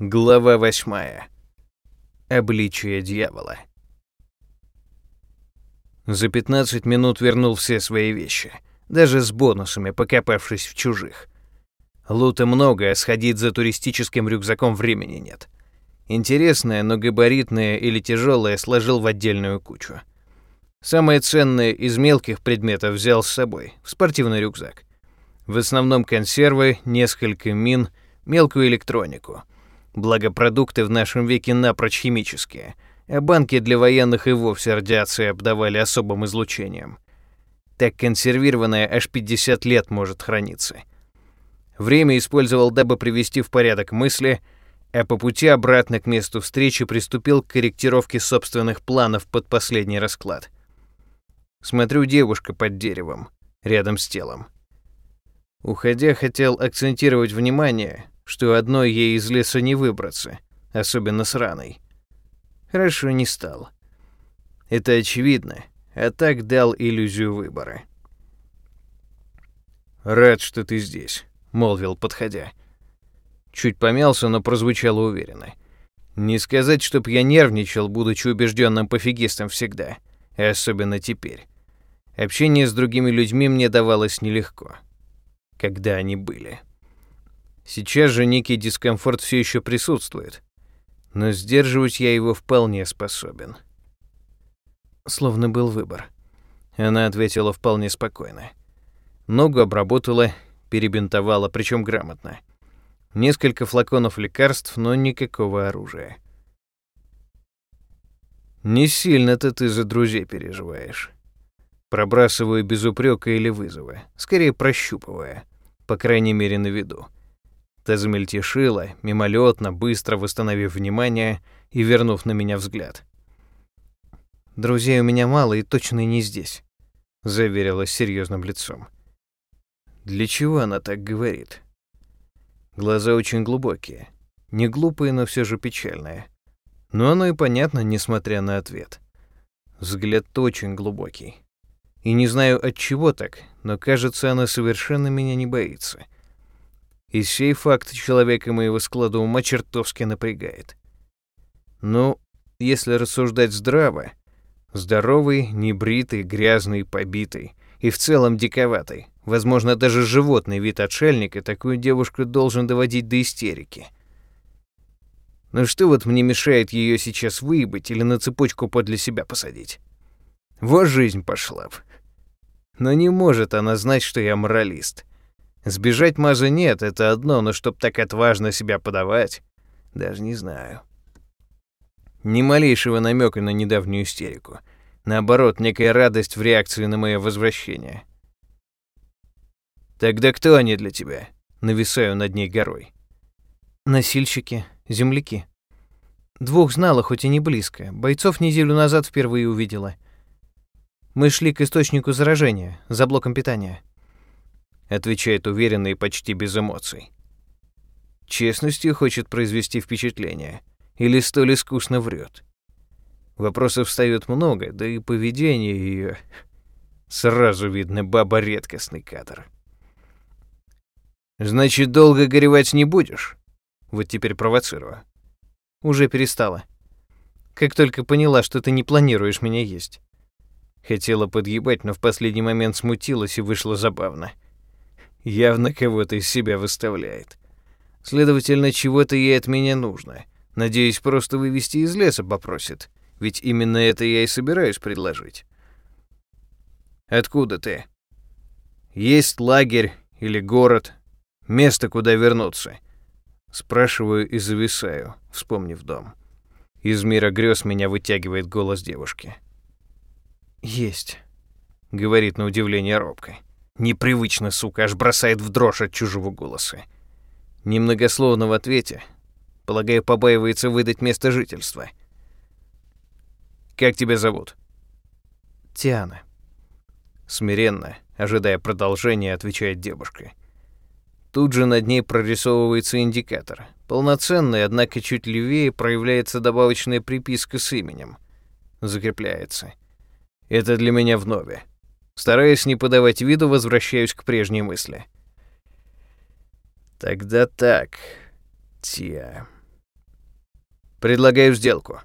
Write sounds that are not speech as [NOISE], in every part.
Глава восьмая. Обличие дьявола. За 15 минут вернул все свои вещи, даже с бонусами, покопавшись в чужих. Лута много, а сходить за туристическим рюкзаком времени нет. Интересное, но габаритное или тяжелое сложил в отдельную кучу. Самое ценное из мелких предметов взял с собой, в спортивный рюкзак. В основном консервы, несколько мин, мелкую электронику — Благо продукты в нашем веке напрочь химические, а банки для военных и вовсе радиацией обдавали особым излучением. Так консервированное аж 50 лет может храниться. Время использовал, дабы привести в порядок мысли, а по пути обратно к месту встречи приступил к корректировке собственных планов под последний расклад. Смотрю девушка под деревом, рядом с телом. Уходя, хотел акцентировать внимание, что одной ей из леса не выбраться, особенно с раной. Хорошо не стал. Это очевидно, а так дал иллюзию выбора. «Рад, что ты здесь», — молвил, подходя. Чуть помялся, но прозвучало уверенно. Не сказать, чтоб я нервничал, будучи убежденным пофигистом всегда, и особенно теперь. Общение с другими людьми мне давалось нелегко, когда они были. Сейчас же некий дискомфорт все еще присутствует, но сдерживать я его вполне способен. Словно был выбор. Она ответила вполне спокойно. Ногу обработала, перебинтовала, причем грамотно. Несколько флаконов лекарств, но никакого оружия. Не сильно-то ты за друзей переживаешь. Пробрасываю без упрека или вызова, скорее прощупывая, по крайней мере на виду. Та замельтешила, мимолетно, быстро восстановив внимание и вернув на меня взгляд. «Друзей у меня мало и точно не здесь», — заверила с серьезным лицом. «Для чего она так говорит?» Глаза очень глубокие. Не глупые, но все же печальные. Но оно и понятно, несмотря на ответ. Взгляд очень глубокий. И не знаю от чего так, но кажется, она совершенно меня не боится. — и сей факт человека моего склада ума чертовски напрягает. Ну, если рассуждать здраво, здоровый, небритый, грязный, побитый и в целом диковатый, возможно, даже животный вид отшельника такую девушку должен доводить до истерики. Ну что вот мне мешает ее сейчас выебать или на цепочку подле себя посадить? Вот жизнь пошла б. Но не может она знать, что я моралист. Сбежать Маза нет, это одно, но чтоб так отважно себя подавать, даже не знаю. Ни малейшего намека на недавнюю истерику. Наоборот, некая радость в реакции на мое возвращение. «Тогда кто они для тебя?» Нависаю над ней горой. «Носильщики, земляки. Двух знала, хоть и не близко. Бойцов неделю назад впервые увидела. Мы шли к источнику заражения, за блоком питания отвечает уверенно и почти без эмоций. Честностью хочет произвести впечатление или столь искусно врет. Вопросов встает много, да и поведение ее сразу видно баба редкостный кадр. Значит, долго горевать не будешь? Вот теперь провоцирую. Уже перестала. Как только поняла, что ты не планируешь меня есть. Хотела подъебать, но в последний момент смутилась и вышло забавно. — Явно кого-то из себя выставляет. Следовательно, чего-то ей от меня нужно. Надеюсь, просто вывести из леса попросит. Ведь именно это я и собираюсь предложить. Откуда ты? Есть лагерь или город? Место, куда вернуться? Спрашиваю и зависаю, вспомнив дом. Из мира грез меня вытягивает голос девушки. «Есть», — говорит на удивление робко. Непривычно, сука, аж бросает в дрожь от чужого голоса. Немногословно в ответе. Полагаю, побаивается выдать место жительства. «Как тебя зовут?» «Тиана». Смиренно, ожидая продолжения, отвечает девушка. Тут же над ней прорисовывается индикатор. Полноценный, однако чуть левее проявляется добавочная приписка с именем. Закрепляется. Это для меня вновь. Стараясь не подавать виду, возвращаюсь к прежней мысли. Тогда так, Тия. Предлагаю сделку.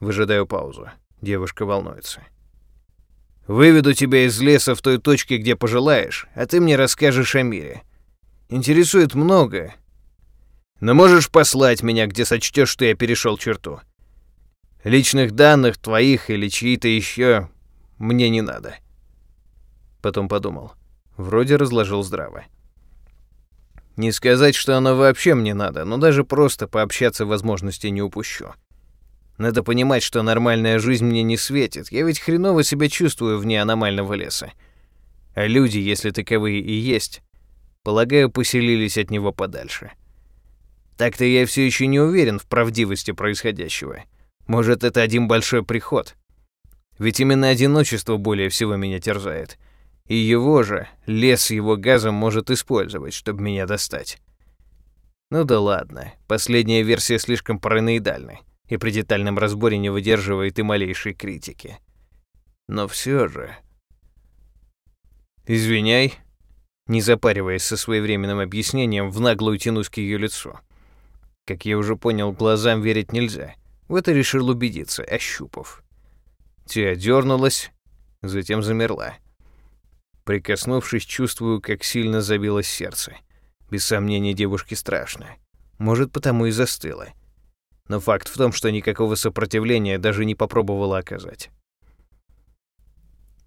Выжидаю паузу. Девушка волнуется. Выведу тебя из леса в той точке, где пожелаешь, а ты мне расскажешь о мире. Интересует многое. Но можешь послать меня, где сочтешь, что я перешел черту. Личных данных твоих или чьи-то еще мне не надо. Потом подумал. Вроде разложил здраво. Не сказать, что оно вообще мне надо, но даже просто пообщаться возможности не упущу. Надо понимать, что нормальная жизнь мне не светит. Я ведь хреново себя чувствую вне аномального леса. А люди, если таковые и есть, полагаю, поселились от него подальше. Так-то я все еще не уверен в правдивости происходящего. Может, это один большой приход. Ведь именно одиночество более всего меня терзает — и его же, лес его газом может использовать, чтобы меня достать. Ну да ладно, последняя версия слишком параноидальна и при детальном разборе не выдерживает и малейшей критики. Но все же... «Извиняй», не запариваясь со своевременным объяснением, в наглую тянусь к ее лицу. Как я уже понял, глазам верить нельзя. В это решил убедиться, ощупав. Тия дернулась, затем замерла. Прикоснувшись, чувствую, как сильно забилось сердце. Без сомнения, девушке страшно. Может, потому и застыла. Но факт в том, что никакого сопротивления даже не попробовала оказать.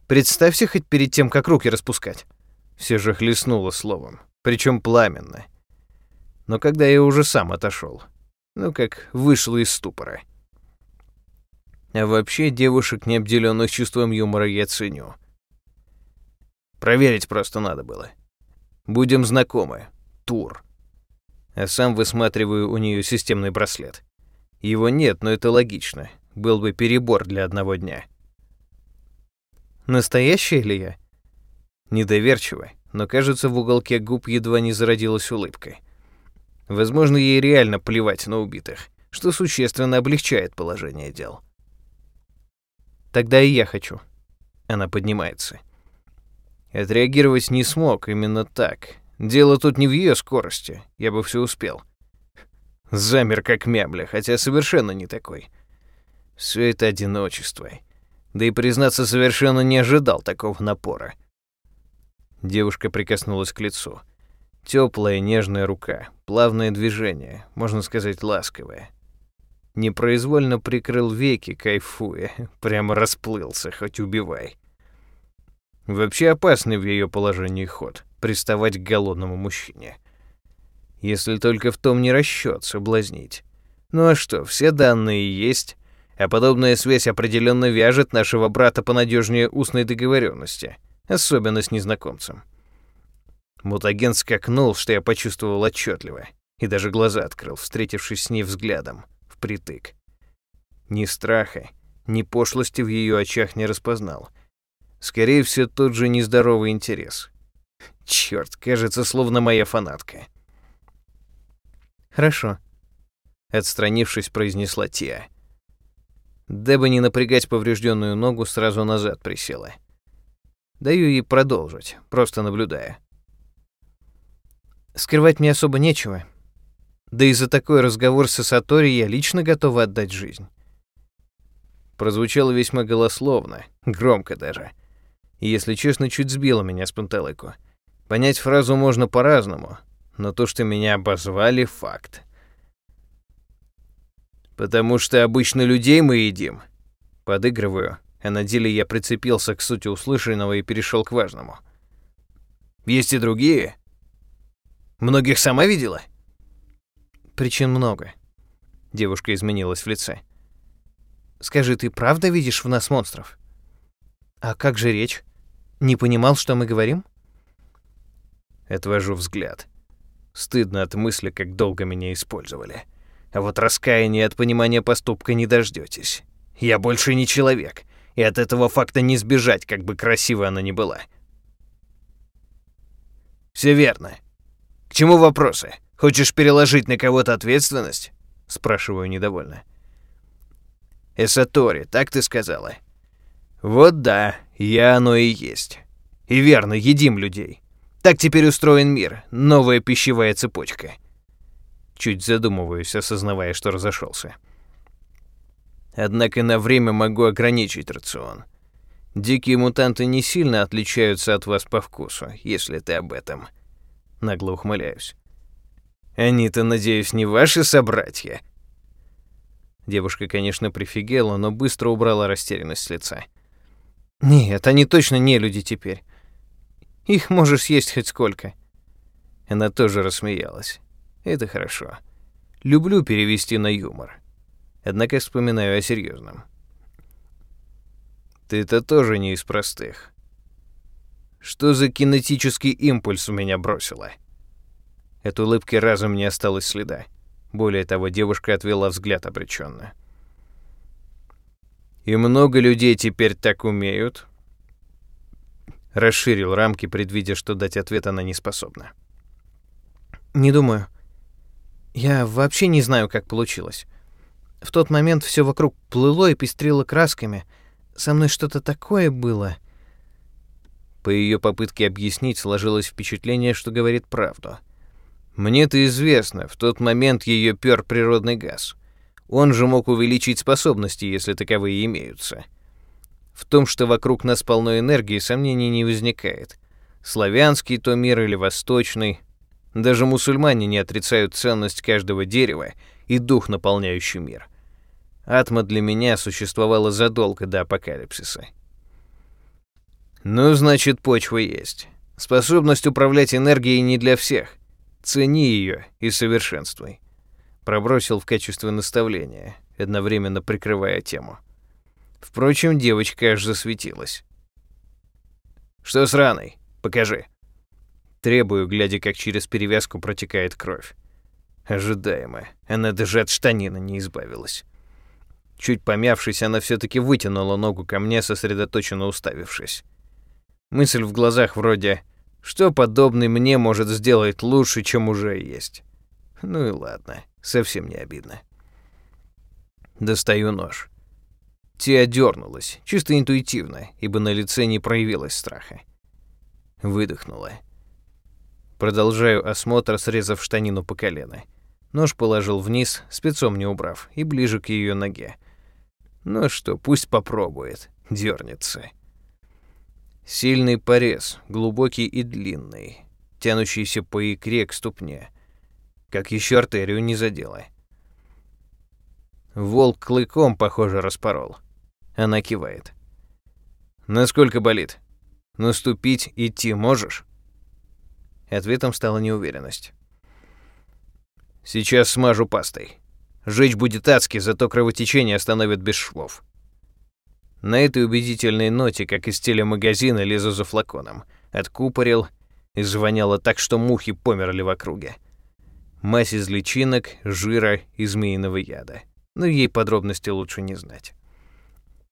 «Представься хоть перед тем, как руки распускать». Все же хлестнула словом, причем пламенно. Но когда я уже сам отошел, ну как вышел из ступора. А вообще девушек, не обделенных чувством юмора, я ценю. Проверить просто надо было. Будем знакомы. Тур. А сам высматриваю у нее системный браслет. Его нет, но это логично. Был бы перебор для одного дня. Настоящая ли я? Недоверчиво, но кажется, в уголке губ едва не зародилась улыбка. Возможно, ей реально плевать на убитых, что существенно облегчает положение дел. Тогда и я хочу. Она поднимается. Отреагировать не смог именно так. Дело тут не в ее скорости, я бы все успел. Замер как мямля, хотя совершенно не такой. Все это одиночество. Да и, признаться, совершенно не ожидал такого напора. Девушка прикоснулась к лицу. Теплая, нежная рука, плавное движение, можно сказать, ласковое. Непроизвольно прикрыл веки, кайфуя, прямо расплылся, хоть убивай. Вообще опасный в ее положении ход — приставать к голодному мужчине. Если только в том не расчет соблазнить. Ну а что, все данные есть, а подобная связь определенно вяжет нашего брата понадежнее устной договоренности, особенно с незнакомцем. Мутаген скакнул, что я почувствовал отчетливо, и даже глаза открыл, встретившись с ней взглядом, впритык. Ни страха, ни пошлости в ее очах не распознал — Скорее всего, тот же нездоровый интерес. Черт, кажется, словно моя фанатка. Хорошо. Отстранившись, произнесла Тия. Дабы не напрягать поврежденную ногу, сразу назад присела. Даю ей продолжить, просто наблюдая. Скрывать мне особо нечего. Да и за такой разговор с Сатори я лично готова отдать жизнь. Прозвучало весьма голословно, громко даже — и, если честно, чуть сбило меня с пантелыку. Понять фразу можно по-разному, но то, что меня обозвали — факт. «Потому что обычно людей мы едим». Подыгрываю, а на деле я прицепился к сути услышанного и перешел к важному. «Есть и другие. Многих сама видела?» «Причин много». Девушка изменилась в лице. «Скажи, ты правда видишь в нас монстров?» «А как же речь? Не понимал, что мы говорим?» Отвожу взгляд. Стыдно от мысли, как долго меня использовали. А вот раскаяния от понимания поступка не дождётесь. Я больше не человек, и от этого факта не сбежать, как бы красиво она ни была. Все верно. К чему вопросы? Хочешь переложить на кого-то ответственность? Спрашиваю недовольно. Эсатори, так ты сказала? Вот да, я оно и есть. И верно, едим людей. Так теперь устроен мир, новая пищевая цепочка. Чуть задумываюсь, осознавая, что разошелся. Однако на время могу ограничить рацион. Дикие мутанты не сильно отличаются от вас по вкусу, если ты об этом. Нагло ухмыляюсь. Они-то, надеюсь, не ваши собратья. Девушка, конечно, прифигела, но быстро убрала растерянность с лица. Нет, они точно не люди теперь. Их можешь съесть хоть сколько. Она тоже рассмеялась. Это хорошо. Люблю перевести на юмор. Однако вспоминаю о серьезном. Ты-то тоже не из простых. Что за кинетический импульс у меня бросила? От улыбки разом не осталось следа. Более того, девушка отвела взгляд обреченно. И много людей теперь так умеют. Расширил рамки, предвидя, что дать ответ она не способна. Не думаю. Я вообще не знаю, как получилось. В тот момент все вокруг плыло и пестрило красками. Со мной что-то такое было. По ее попытке объяснить сложилось впечатление, что говорит правду. Мне-то известно, в тот момент ее пер природный газ. Он же мог увеличить способности, если таковые имеются. В том, что вокруг нас полно энергии, сомнений не возникает. Славянский то мир или восточный. Даже мусульмане не отрицают ценность каждого дерева и дух, наполняющий мир. Атма для меня существовала задолго до апокалипсиса. Ну, значит, почва есть. Способность управлять энергией не для всех. Цени ее и совершенствуй. Пробросил в качестве наставления, одновременно прикрывая тему. Впрочем, девочка аж засветилась. «Что с раной? Покажи». Требую, глядя, как через перевязку протекает кровь. Ожидаемо. Она даже от штанины не избавилась. Чуть помявшись, она все-таки вытянула ногу ко мне, сосредоточенно уставившись. Мысль в глазах вроде «Что подобный мне может сделать лучше, чем уже есть?» Ну и ладно, совсем не обидно. Достаю нож. Тия дернулась, чисто интуитивно, ибо на лице не проявилось страха. Выдохнула. Продолжаю осмотр, срезав штанину по колено. Нож положил вниз, спецом не убрав, и ближе к ее ноге. Ну что, пусть попробует, дернется. Сильный порез, глубокий и длинный, тянущийся по икре к ступне. Как еще артерию не задело. Волк клыком, похоже, распорол. Она кивает. Насколько болит? Наступить, идти можешь? Ответом стала неуверенность. Сейчас смажу пастой. Жечь будет адски, зато кровотечение остановит без швов. На этой убедительной ноте, как из телемагазина, лезу за флаконом. Откупорил и звоняло так, что мухи померли в округе. Мазь из личинок, жира и змеиного яда. Но ей подробности лучше не знать.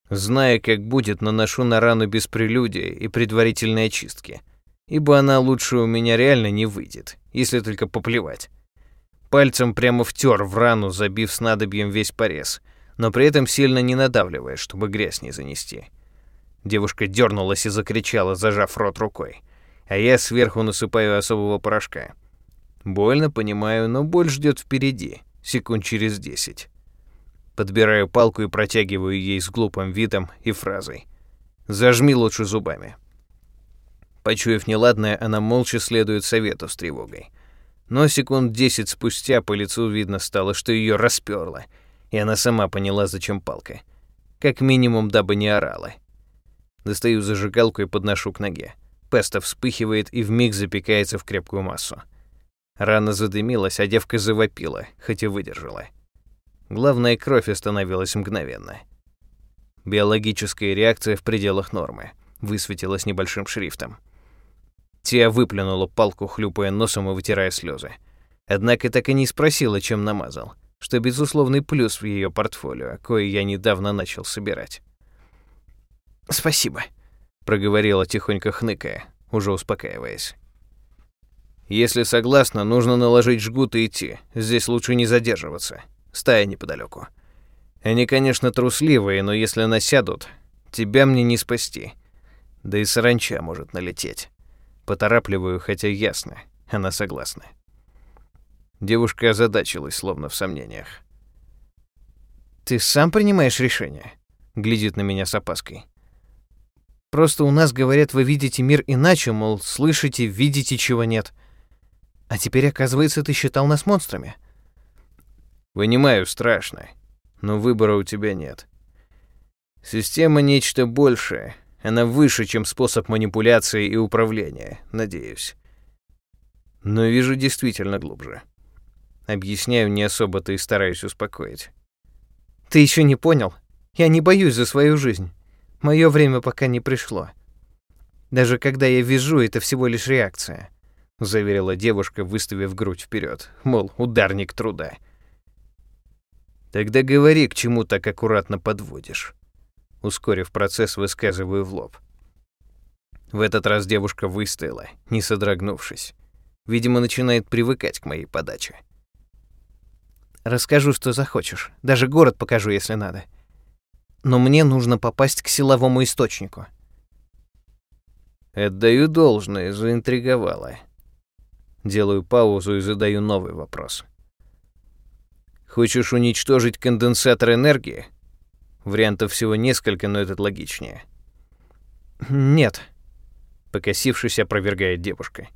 Зная, как будет, наношу на рану без прелюдии и предварительной очистки, ибо она лучше у меня реально не выйдет, если только поплевать. Пальцем прямо втер в рану, забив снадобьем весь порез, но при этом сильно не надавливая, чтобы грязь не занести. Девушка дернулась и закричала, зажав рот рукой, а я сверху насыпаю особого порошка. Больно, понимаю, но боль ждет впереди, секунд через десять. Подбираю палку и протягиваю ей с глупым видом и фразой. «Зажми лучше зубами». Почуяв неладное, она молча следует совету с тревогой — но секунд десять спустя по лицу видно стало, что ее расперло, и она сама поняла, зачем палка. Как минимум, дабы не орала. Достаю зажигалку и подношу к ноге. Песта вспыхивает и вмиг запекается в крепкую массу. Рана задымилась, а девка завопила, хоть и выдержала. Главное, кровь остановилась мгновенно. Биологическая реакция в пределах нормы. Высветилась небольшим шрифтом. Тия выплюнула палку, хлюпая носом и вытирая слезы. Однако так и не спросила, чем намазал, что безусловный плюс в ее портфолио, кое я недавно начал собирать. «Спасибо», — проговорила тихонько хныкая, уже успокаиваясь. «Если согласна, нужно наложить жгут и идти. Здесь лучше не задерживаться. Стая неподалеку. Они, конечно, трусливые, но если насядут, тебя мне не спасти. Да и саранча может налететь». Поторапливаю, хотя ясно, она согласна. Девушка озадачилась, словно в сомнениях. «Ты сам принимаешь решение?» — глядит на меня с опаской. «Просто у нас, говорят, вы видите мир иначе, мол, слышите, видите, чего нет. А теперь, оказывается, ты считал нас монстрами». «Понимаю, страшно, но выбора у тебя нет. Система — нечто большее, она выше, чем способ манипуляции и управления, надеюсь. Но вижу действительно глубже. Объясняю не особо-то и стараюсь успокоить. Ты еще не понял? Я не боюсь за свою жизнь. Мое время пока не пришло. Даже когда я вижу, это всего лишь реакция, заверила девушка, выставив грудь вперед, мол, ударник труда. Тогда говори, к чему так аккуратно подводишь. Ускорив процесс, высказываю в лоб. В этот раз девушка выстояла, не содрогнувшись. Видимо, начинает привыкать к моей подаче. Расскажу, что захочешь. Даже город покажу, если надо. Но мне нужно попасть к силовому источнику. Отдаю должное, заинтриговала. Делаю паузу и задаю новый вопрос. Хочешь уничтожить конденсатор энергии? Вариантов всего несколько, но этот логичнее. Нет. Покосившись, опровергает девушка.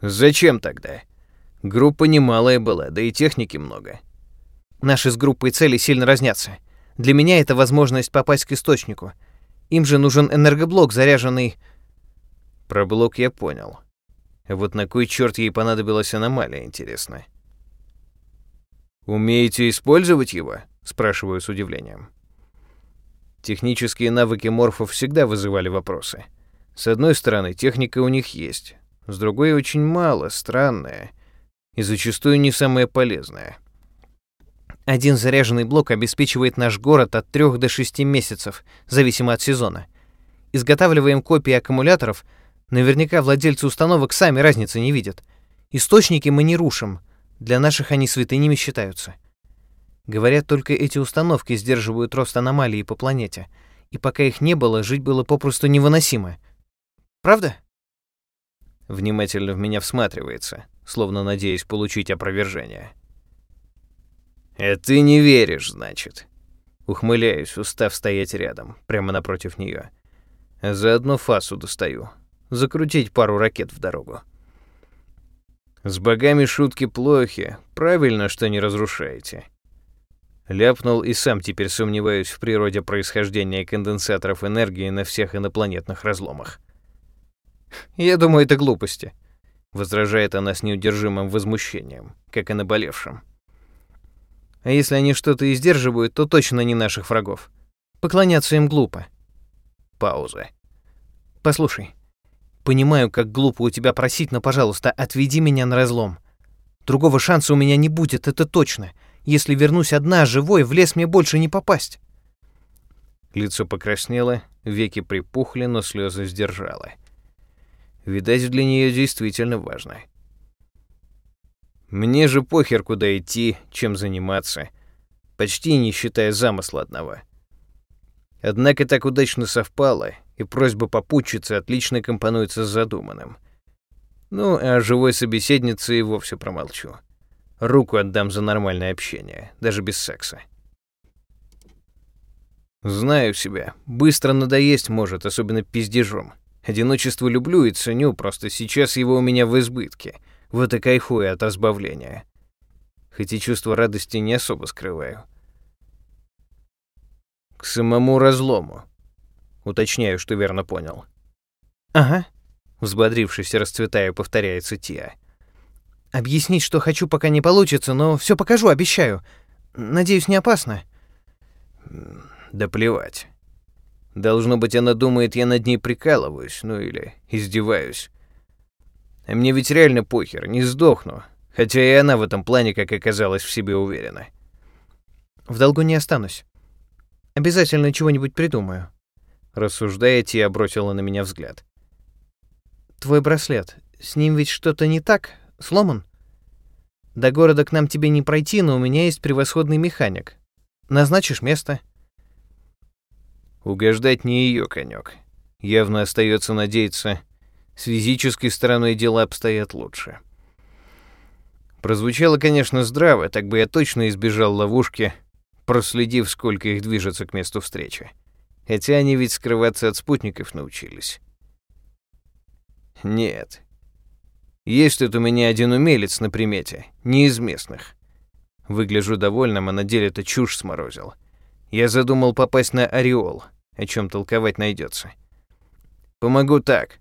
Зачем тогда? Группа немалая была, да и техники много. Наши с группой цели сильно разнятся. Для меня это возможность попасть к источнику. Им же нужен энергоблок, заряженный... Про блок я понял. Вот на кой черт ей понадобилась аномалия, интересно. «Умеете использовать его?» — спрашиваю с удивлением. Технические навыки морфов всегда вызывали вопросы. С одной стороны, техника у них есть, с другой очень мало, странная и зачастую не самая полезная. Один заряженный блок обеспечивает наш город от 3 до 6 месяцев, зависимо от сезона. Изготавливаем копии аккумуляторов, наверняка владельцы установок сами разницы не видят. Источники мы не рушим, для наших они святынями считаются. Говорят, только эти установки сдерживают рост аномалий по планете, и пока их не было, жить было попросту невыносимо. Правда? Внимательно в меня всматривается, словно надеясь получить опровержение. «А ты не веришь, значит?» Ухмыляюсь, устав стоять рядом, прямо напротив нее. Заодно фасу достаю. Закрутить пару ракет в дорогу. С богами шутки плохи. Правильно, что не разрушаете. Ляпнул и сам теперь сомневаюсь в природе происхождения конденсаторов энергии на всех инопланетных разломах. «Я думаю, это глупости», — возражает она с неудержимым возмущением, как и наболевшим. «А если они что-то и сдерживают, то точно не наших врагов. Поклоняться им глупо». Пауза. «Послушай, понимаю, как глупо у тебя просить, но, пожалуйста, отведи меня на разлом. Другого шанса у меня не будет, это точно. Если вернусь одна, живой, в лес мне больше не попасть. Лицо покраснело, веки припухли, но слезы сдержала. Видать, для нее действительно важно. Мне же похер, куда идти, чем заниматься, почти не считая замысла одного. Однако так удачно совпало, и просьба попутчицы отлично компонуется с задуманным. Ну, а живой собеседнице и вовсе промолчу. Руку отдам за нормальное общение, даже без секса. Знаю себя. Быстро надоесть может, особенно пиздежом. Одиночество люблю и ценю, просто сейчас его у меня в избытке. Вот и кайфую от разбавления. Хоть и чувство радости не особо скрываю. К самому разлому. Уточняю, что верно понял. «Ага», — взбодрившись и расцветая, повторяется Тия. Объяснить, что хочу, пока не получится, но все покажу, обещаю. Надеюсь, не опасно. Да плевать. Должно быть, она думает, я над ней прикалываюсь, ну или издеваюсь. А мне ведь реально похер, не сдохну. Хотя и она в этом плане, как оказалось, в себе уверена. В долгу не останусь. Обязательно чего-нибудь придумаю. Рассуждая, Тия бросила на меня взгляд. Твой браслет, с ним ведь что-то не так? Сломан? До города к нам тебе не пройти, но у меня есть превосходный механик. Назначишь место?» Угождать не ее конек. Явно остается надеяться, с физической стороной дела обстоят лучше. Прозвучало, конечно, здраво, так бы я точно избежал ловушки, проследив, сколько их движется к месту встречи. Хотя они ведь скрываться от спутников научились. Нет. Есть тут у меня один умелец на примете, не из местных. Выгляжу довольным, а на деле это чушь сморозил. Я задумал попасть на Ореол, о чем толковать найдется. Помогу так.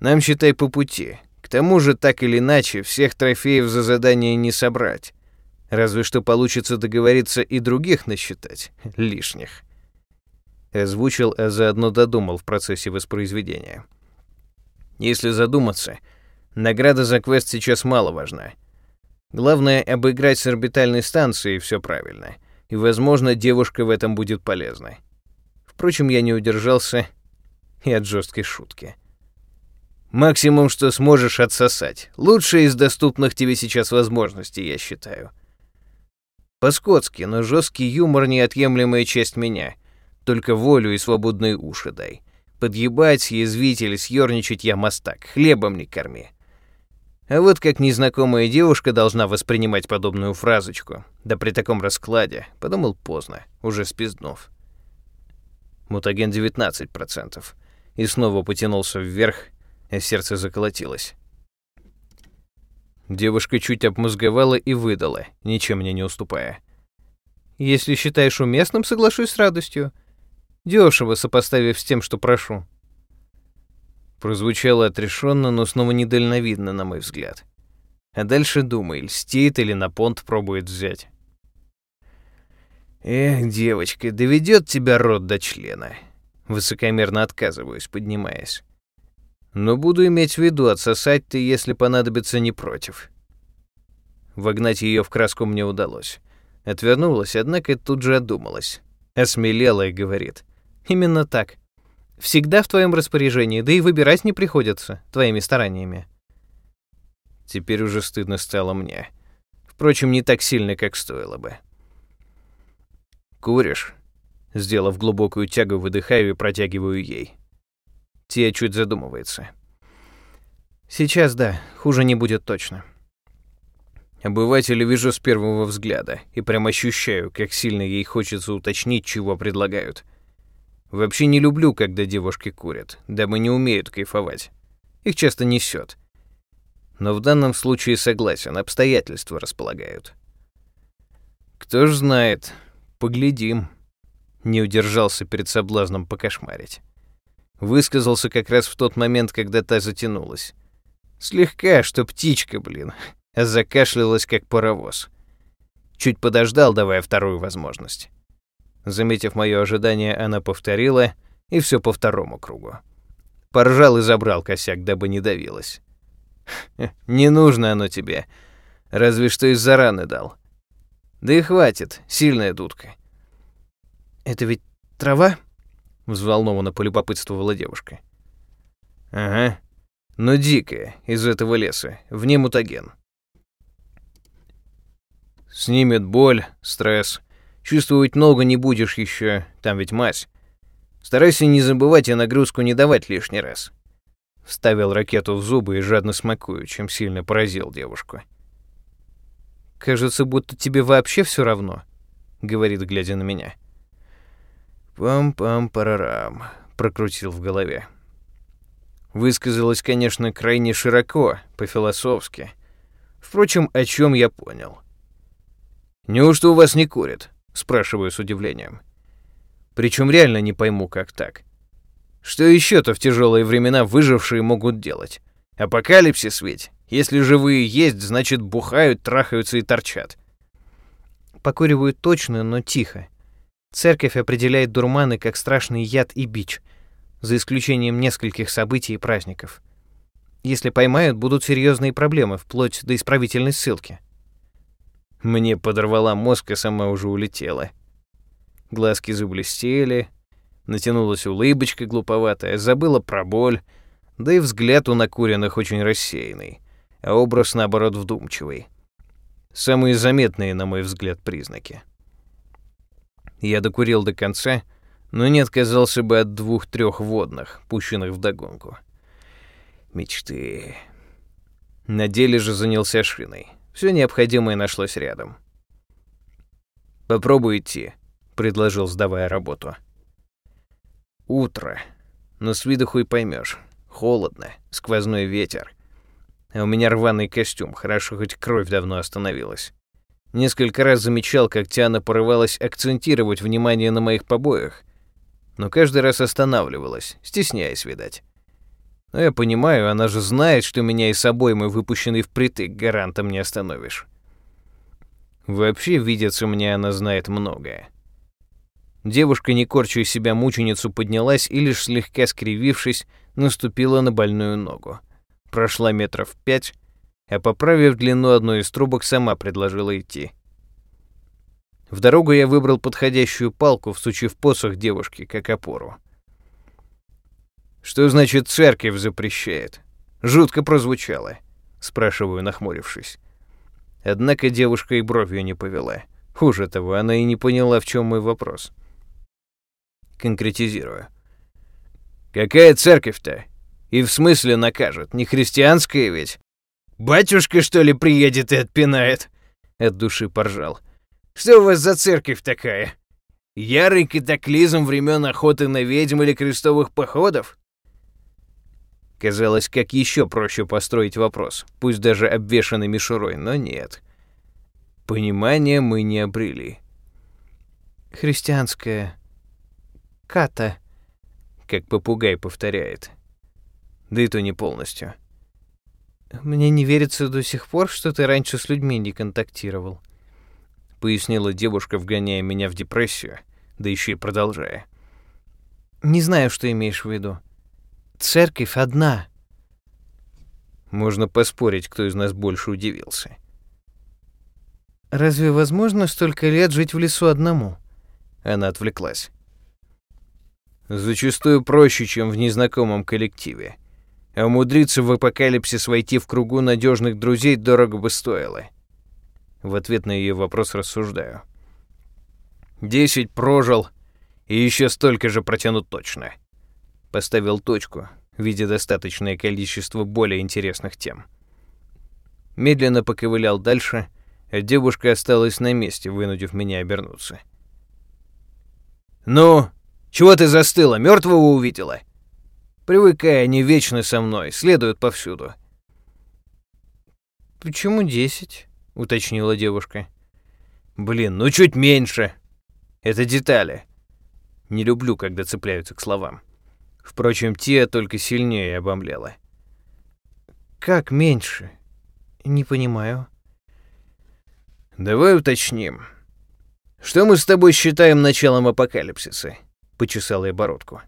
Нам, считай, по пути. К тому же, так или иначе, всех трофеев за задание не собрать. Разве что получится договориться и других насчитать, лишних. Озвучил, а заодно додумал в процессе воспроизведения. Если задуматься, награда за квест сейчас мало важна. Главное — обыграть с орбитальной станции, все правильно. И, возможно, девушка в этом будет полезна. Впрочем, я не удержался и от жесткой шутки. Максимум, что сможешь отсосать. Лучшее из доступных тебе сейчас возможностей, я считаю. По-скотски, но жесткий юмор — неотъемлемая часть меня. Только волю и свободные уши дай. Подъебать, съязвить или съёрничать я мастак. Хлебом не корми. А вот как незнакомая девушка должна воспринимать подобную фразочку, да при таком раскладе, подумал поздно, уже спизднув. Мутаген 19%. И снова потянулся вверх, а сердце заколотилось. Девушка чуть обмозговала и выдала, ничем мне не уступая. «Если считаешь уместным, соглашусь с радостью. Дешево, сопоставив с тем, что прошу». Прозвучало отрешенно, но снова недальновидно, на мой взгляд. А дальше думай, льстит или на понт пробует взять. Эх, девочка, доведет тебя рот до члена. Высокомерно отказываюсь, поднимаясь. Но буду иметь в виду, отсосать ты, если понадобится, не против. Вогнать ее в краску мне удалось. Отвернулась, однако тут же одумалась. Осмелела и говорит. Именно так всегда в твоем распоряжении, да и выбирать не приходится твоими стараниями. Теперь уже стыдно стало мне. Впрочем, не так сильно, как стоило бы. «Куришь?» Сделав глубокую тягу, выдыхаю и протягиваю ей. Тия чуть задумывается. «Сейчас да, хуже не будет точно». Обывателя вижу с первого взгляда и прям ощущаю, как сильно ей хочется уточнить, чего предлагают — Вообще не люблю, когда девушки курят, дабы не умеют кайфовать. Их часто несет. Но в данном случае согласен, обстоятельства располагают. Кто ж знает, поглядим. Не удержался перед соблазном покошмарить. Высказался как раз в тот момент, когда та затянулась. Слегка, что птичка, блин, а закашлялась как паровоз. Чуть подождал, давая вторую возможность. Заметив мое ожидание, она повторила, и все по второму кругу. Поржал и забрал косяк, дабы не давилось. [LAUGHS] «Не нужно оно тебе. Разве что из-за раны дал. Да и хватит, сильная дудка». «Это ведь трава?» — взволнованно полюбопытствовала девушка. «Ага. Но дикая, из этого леса, вне мутаген. Снимет боль, стресс, Чувствовать много не будешь еще, там ведь мазь. Старайся не забывать и нагрузку не давать лишний раз. Вставил ракету в зубы и жадно смакую, чем сильно поразил девушку. «Кажется, будто тебе вообще все равно», — говорит, глядя на меня. «Пам-пам-парарам», — прокрутил в голове. Высказалась, конечно, крайне широко, по-философски. Впрочем, о чем я понял. «Неужто у вас не курят?» Спрашиваю с удивлением. Причем реально не пойму, как так. Что еще-то в тяжелые времена выжившие могут делать? Апокалипсис ведь. Если живые есть, значит бухают, трахаются и торчат. Покуривают точно, но тихо. Церковь определяет дурманы как страшный яд и бич, за исключением нескольких событий и праздников. Если поймают, будут серьезные проблемы, вплоть до исправительной ссылки. Мне подорвала мозг и сама уже улетела. Глазки заблестели, натянулась улыбочка глуповатая, забыла про боль, да и взгляд у накуренных очень рассеянный, а образ, наоборот, вдумчивый. Самые заметные, на мой взгляд, признаки. Я докурил до конца, но не отказался бы от двух-трех водных, пущенных вдогонку. Мечты. На деле же занялся шиной. Все необходимое нашлось рядом. «Попробуй идти», — предложил, сдавая работу. «Утро. Но с виду хуй поймешь. Холодно, сквозной ветер. А у меня рваный костюм, хорошо хоть кровь давно остановилась. Несколько раз замечал, как Тиана порывалась акцентировать внимание на моих побоях, но каждый раз останавливалась, стесняясь, видать. Но я понимаю, она же знает, что меня и собой мой выпущенный впритык гарантом не остановишь. Вообще, видится мне, она знает многое. Девушка, не корча из себя мученицу, поднялась и, лишь слегка скривившись, наступила на больную ногу. Прошла метров пять, а поправив длину одной из трубок, сама предложила идти. В дорогу я выбрал подходящую палку, всучив посох девушке как опору. «Что значит церковь запрещает?» Жутко прозвучало, спрашиваю, нахмурившись. Однако девушка и бровью не повела. Хуже того, она и не поняла, в чем мой вопрос. Конкретизирую. «Какая церковь-то? И в смысле накажет? Не христианская ведь? Батюшка, что ли, приедет и отпинает?» От души поржал. «Что у вас за церковь такая? Ярый катаклизм времен охоты на ведьм или крестовых походов? Казалось, как еще проще построить вопрос, пусть даже обвешанный мишурой, но нет. Понимания мы не обрели. «Христианская... ката», — как попугай повторяет. Да и то не полностью. «Мне не верится до сих пор, что ты раньше с людьми не контактировал», — пояснила девушка, вгоняя меня в депрессию, да еще и продолжая. «Не знаю, что имеешь в виду. Церковь одна. Можно поспорить, кто из нас больше удивился. Разве возможно столько лет жить в лесу одному? Она отвлеклась. Зачастую проще, чем в незнакомом коллективе. А умудриться в апокалипсис войти в кругу надежных друзей дорого бы стоило. В ответ на ее вопрос рассуждаю. Десять прожил, и еще столько же протянут точно. Поставил точку, видя достаточное количество более интересных тем. Медленно поковылял дальше, а девушка осталась на месте, вынудив меня обернуться. «Ну, чего ты застыла? Мертвого увидела?» «Привыкай, они вечно со мной, следуют повсюду». «Почему десять?» — уточнила девушка. «Блин, ну чуть меньше. Это детали. Не люблю, когда цепляются к словам». Впрочем, Тия только сильнее обомлела. «Как меньше? Не понимаю». «Давай уточним. Что мы с тобой считаем началом апокалипсиса?» — почесал я бородку.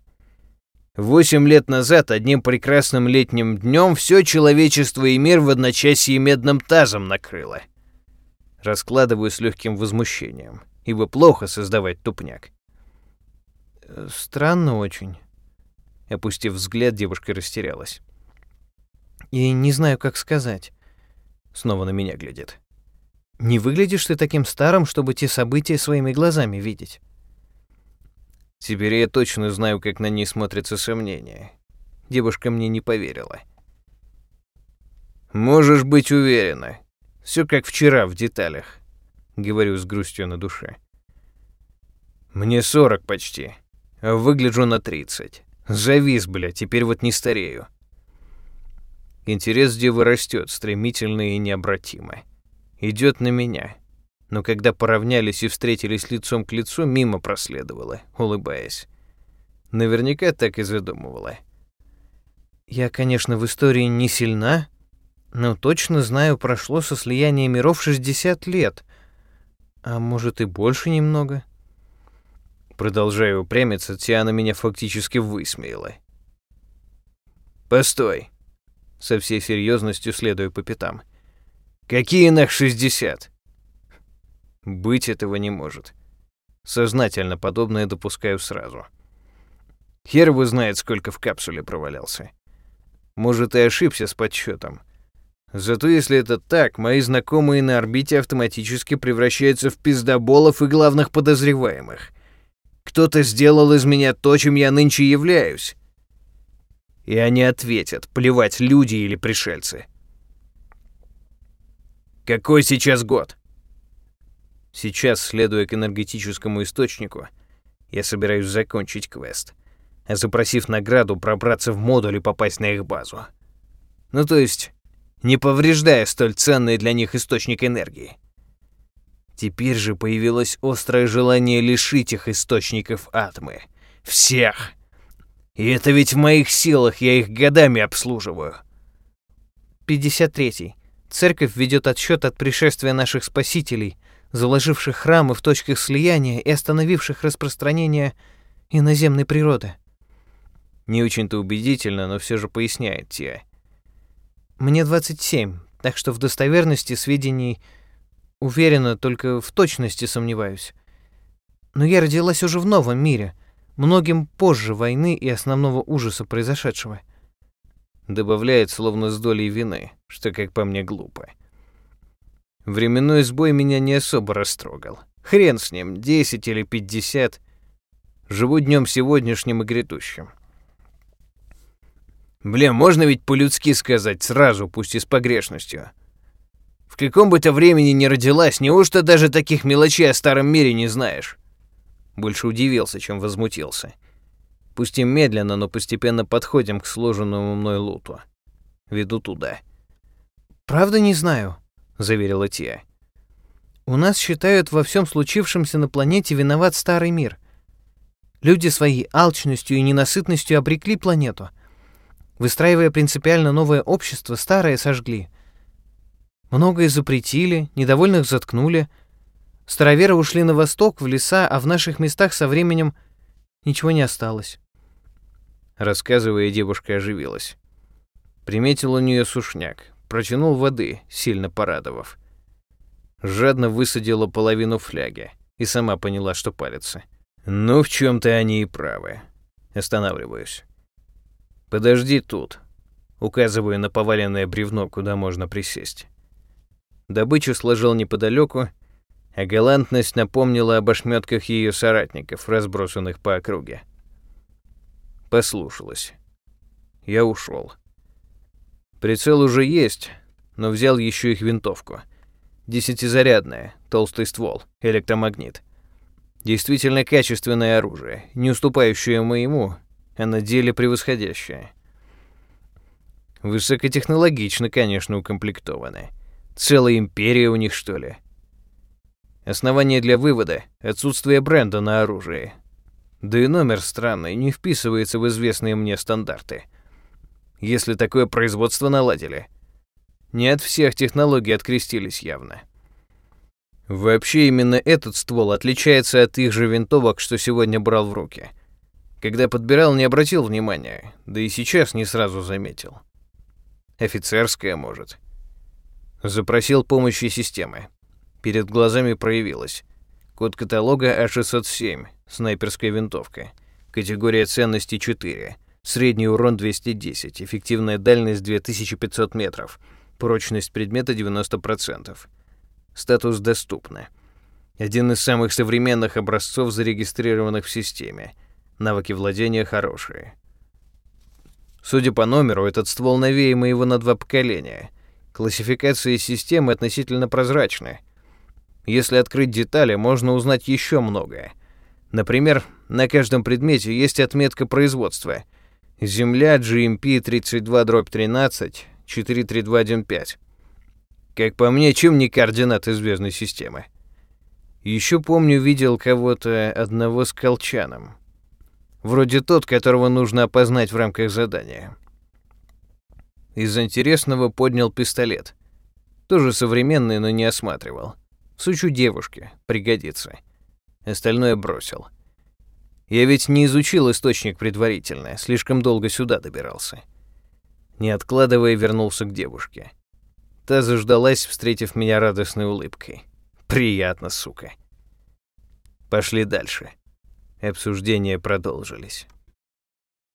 Восемь лет назад, одним прекрасным летним днем, все человечество и мир в одночасье медным тазом накрыло. Раскладываю с легким возмущением, ибо плохо создавать тупняк. «Странно очень», Опустив взгляд, девушка растерялась. «И не знаю, как сказать». Снова на меня глядит. «Не выглядишь ты таким старым, чтобы те события своими глазами видеть». Теперь я точно знаю, как на ней смотрится сомнение. Девушка мне не поверила. «Можешь быть уверена. Все как вчера в деталях», — говорю с грустью на душе. «Мне сорок почти, а выгляжу на тридцать. Завис, бля, теперь вот не старею. Интерес девы растет стремительно и необратимо. Идет на меня. Но когда поравнялись и встретились лицом к лицу, мимо проследовала, улыбаясь. Наверняка так и задумывала. Я, конечно, в истории не сильна, но точно знаю, прошло со слияния миров 60 лет. А может и больше немного. Продолжая упрямиться, Тиана меня фактически высмеяла. «Постой!» Со всей серьезностью следую по пятам. «Какие нах 60?» Быть этого не может. Сознательно подобное допускаю сразу. Хер его знает, сколько в капсуле провалялся. Может, и ошибся с подсчетом. Зато если это так, мои знакомые на орбите автоматически превращаются в пиздоболов и главных подозреваемых — кто-то сделал из меня то, чем я нынче являюсь. И они ответят, плевать, люди или пришельцы. Какой сейчас год? Сейчас, следуя к энергетическому источнику, я собираюсь закончить квест, а запросив награду, пробраться в модуль и попасть на их базу. Ну то есть, не повреждая столь ценный для них источник энергии. Теперь же появилось острое желание лишить их источников атмы. Всех! И это ведь в моих силах, я их годами обслуживаю. 53. Церковь ведет отсчет от пришествия наших спасителей, заложивших храмы в точках слияния и остановивших распространение иноземной природы. Не очень-то убедительно, но все же поясняет Тия. Мне 27, так что в достоверности сведений уверена, только в точности сомневаюсь. Но я родилась уже в новом мире, многим позже войны и основного ужаса произошедшего. Добавляет словно с долей вины, что, как по мне, глупо. Временной сбой меня не особо растрогал. Хрен с ним, 10 или 50. Живу днем сегодняшним и грядущим. Бля, можно ведь по-людски сказать сразу, пусть и с погрешностью. В каком бы то времени не родилась, неужто даже таких мелочей о старом мире не знаешь? Больше удивился, чем возмутился. Пусть и медленно, но постепенно подходим к сложенному мной луту. Веду туда. «Правда не знаю», — заверила Тия. «У нас считают во всем случившемся на планете виноват старый мир. Люди своей алчностью и ненасытностью обрекли планету — Выстраивая принципиально новое общество, старое сожгли. Многое запретили, недовольных заткнули. Староверы ушли на восток, в леса, а в наших местах со временем ничего не осталось. Рассказывая, девушка оживилась. Приметил у нее сушняк, протянул воды, сильно порадовав. Жадно высадила половину фляги и сама поняла, что палится. Ну, в чем то они и правы. Останавливаюсь. «Подожди тут», указываю на поваленное бревно, куда можно присесть. Добычу сложил неподалеку, а галантность напомнила об ошметках ее соратников, разбросанных по округе. Послушалась. Я ушел. Прицел уже есть, но взял еще их винтовку. Десятизарядная, толстый ствол, электромагнит. Действительно качественное оружие, не уступающее моему, а на деле превосходящая. Высокотехнологично, конечно, укомплектованы. Целая империя у них, что ли? Основание для вывода — отсутствие бренда на оружии. Да и номер странный, не вписывается в известные мне стандарты. Если такое производство наладили. Не от всех технологий открестились явно. Вообще именно этот ствол отличается от их же винтовок, что сегодня брал в руки — когда подбирал, не обратил внимания, да и сейчас не сразу заметил. Офицерская, может. Запросил помощи системы. Перед глазами проявилось. Код каталога А607, снайперская винтовка. Категория ценности 4. Средний урон 210, эффективная дальность 2500 метров. Прочность предмета 90%. Статус «Доступно». Один из самых современных образцов, зарегистрированных в системе. Навыки владения хорошие. Судя по номеру, этот ствол новее моего на два поколения. Классификация системы относительно прозрачна. Если открыть детали, можно узнать еще многое. Например, на каждом предмете есть отметка производства. Земля GMP 32-13 43215. Как по мне, чем не координаты звездной системы. Еще помню, видел кого-то одного с колчаном. Вроде тот, которого нужно опознать в рамках задания. Из интересного поднял пистолет. Тоже современный, но не осматривал. Сучу девушке, пригодится. Остальное бросил. Я ведь не изучил источник предварительно, слишком долго сюда добирался. Не откладывая, вернулся к девушке. Та заждалась, встретив меня радостной улыбкой. Приятно, сука. Пошли дальше. Обсуждения продолжились.